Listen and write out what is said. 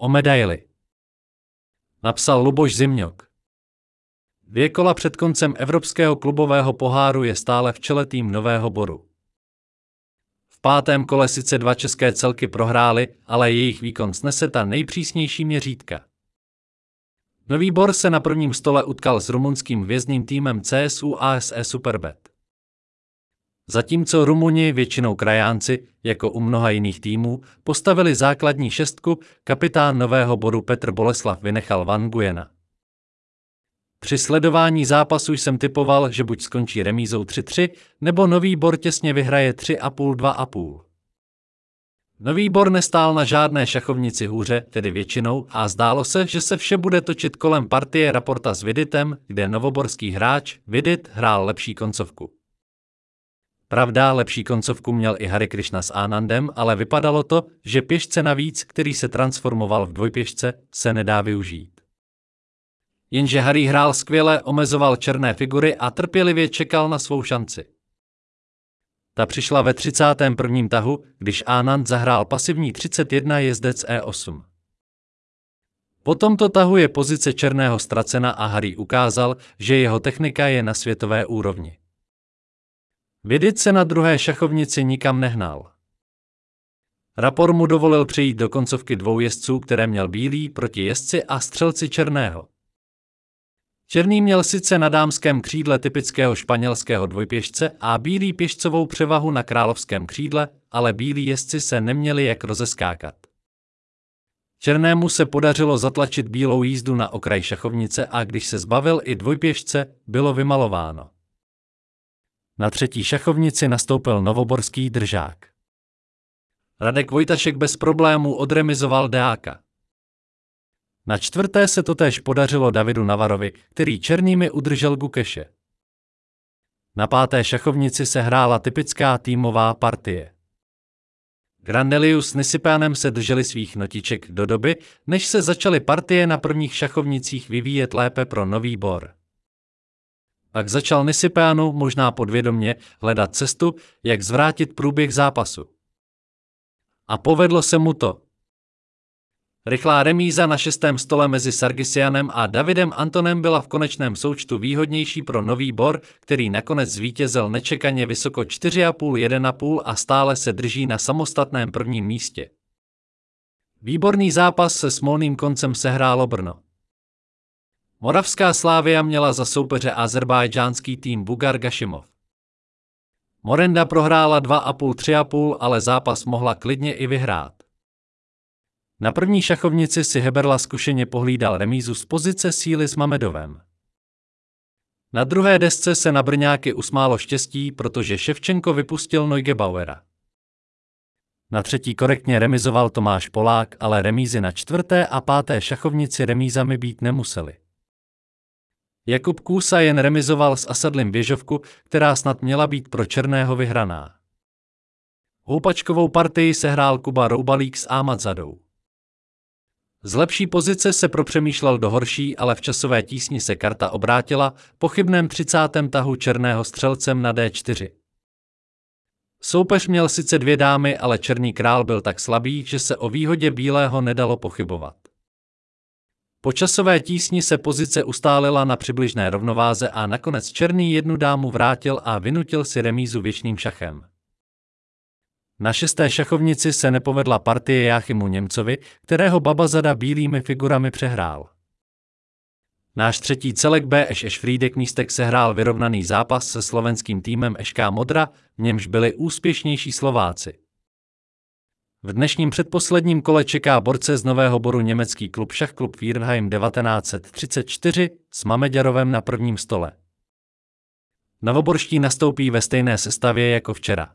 O medaili. Napsal Luboš Zimňok. Dvě kola před koncem Evropského klubového poháru je stále v čele tým Nového Boru. V pátém kole sice dva české celky prohrály, ale jejich výkon snese ta nejpřísnější měřítka. Nový Bor se na prvním stole utkal s rumunským vězným týmem CSU ASE Superbet. Zatímco Rumuni, většinou krajánci, jako u mnoha jiných týmů, postavili základní šestku, kapitán nového bodu Petr Boleslav vynechal Van Guyena. Při sledování zápasu jsem typoval, že buď skončí remízou 3-3, nebo nový bor těsně vyhraje 3,5-2,5. Nový bor nestál na žádné šachovnici hůře, tedy většinou, a zdálo se, že se vše bude točit kolem partie Raporta s Viditem, kde novoborský hráč Vidit hrál lepší koncovku. Pravda, lepší koncovku měl i Hari Krishna s Anandem, ale vypadalo to, že pěšce navíc, který se transformoval v dvojpěšce, se nedá využít. Jenže Harry hrál skvěle, omezoval černé figury a trpělivě čekal na svou šanci. Ta přišla ve 31. tahu, když Anand zahrál pasivní 31 jezdec E8. Po tomto tahu je pozice černého ztracena a Harry ukázal, že jeho technika je na světové úrovni. Vědit se na druhé šachovnici nikam nehnal. Rapor mu dovolil přejít do koncovky dvou jezdců, které měl bílý proti jezdci a střelci černého. Černý měl sice na dámském křídle typického španělského dvojpěšce a bílý pěšcovou převahu na královském křídle, ale bílí jezdci se neměli jak rozeskákat. Černému se podařilo zatlačit bílou jízdu na okraj šachovnice a když se zbavil i dvojpěšce, bylo vymalováno. Na třetí šachovnici nastoupil novoborský držák. Radek Vojtašek bez problémů odremizoval Deáka. Na čtvrté se totéž podařilo Davidu Navarovi, který černými udržel Gukeše. Na páté šachovnici se hrála typická týmová partie. Grandelius s Nisipánem se drželi svých notiček do doby, než se začaly partie na prvních šachovnicích vyvíjet lépe pro nový bor. Pak začal Nisipánu, možná podvědomně, hledat cestu, jak zvrátit průběh zápasu. A povedlo se mu to. Rychlá remíza na šestém stole mezi Sargisianem a Davidem Antonem byla v konečném součtu výhodnější pro nový bor, který nakonec zvítězil nečekaně vysoko 4,5-1,5 a stále se drží na samostatném prvním místě. Výborný zápas se smolným koncem sehrálo Brno. Moravská Slávia měla za soupeře azerbajdžánský tým Bugar Gašimov. Morenda prohrála 2,5-3,5, ale zápas mohla klidně i vyhrát. Na první šachovnici si Heberla zkušeně pohlídal remízu z pozice síly s Mamedovem. Na druhé desce se na Brňáky usmálo štěstí, protože Ševčenko vypustil Neugebauera. Na třetí korektně remizoval Tomáš Polák, ale remízy na čtvrté a páté šachovnici remízami být nemuseli. Jakub Kůsa jen remizoval s Asadlim běžovku, která snad měla být pro Černého vyhraná. Houpačkovou partii sehrál Kuba Roubalík s Ámadzadou. Z lepší pozice se propřemýšlel do horší, ale v časové tísni se karta obrátila po chybném 30. tahu černého střelcem na D4. Soupeř měl sice dvě dámy, ale černý král byl tak slabý, že se o výhodě bílého nedalo pochybovat. Po časové tísni se pozice ustálila na přibližné rovnováze a nakonec černý jednu dámu vrátil a vynutil si remízu věčným šachem. Na šesté šachovnici se nepovedla partie Jáchymu Němcovi, kterého Babazada bílými figurami přehrál. Náš třetí celek B Eš Friedek místek sehrál vyrovnaný zápas se slovenským týmem ŠK Modra, v němž byli úspěšnější Slováci. V dnešním předposledním kole čeká borce z Nového Boru německý klub Šachklub Wirheim 1934 s Mameďarovem na prvním stole. Novoborští nastoupí ve stejné sestavě jako včera.